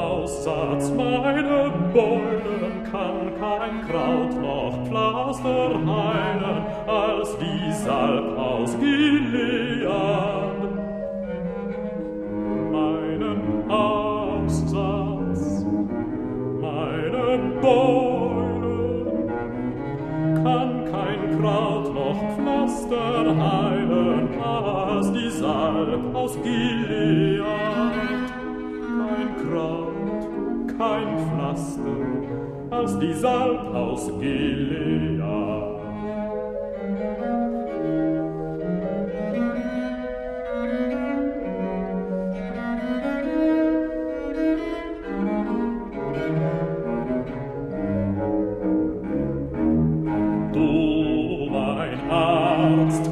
Aussatz meine Beulen kann kein Kraut noch Pflaster heilen als die Salb aus Gilead. Meinen Aussatz, meine Beulen kann kein Kraut noch Pflaster heilen als die Salb aus Gilead. Kein Pflaster als die Salb aus Gilead. Du, mein Arzt,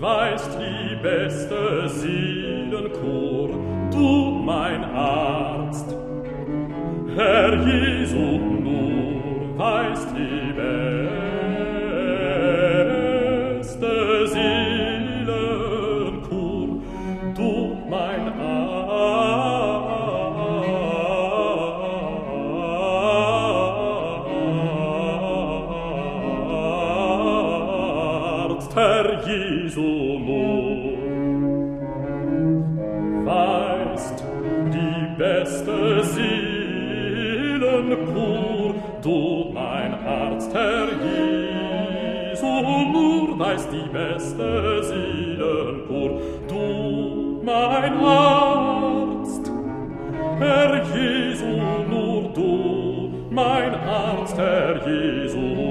weißt die beste Seelenchor, du mein Arzt. Herr Jesu, nur weißt die beste Herr Jesu, nur beste Seelenkur, du mein Arzt, Herr Jesu, nur weißt die beste Seelenkur, du mein Arzt, Herr Jesu, nur du, mein Arzt, Herr Jesu,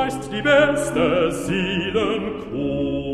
weißt die beste Seelenkur.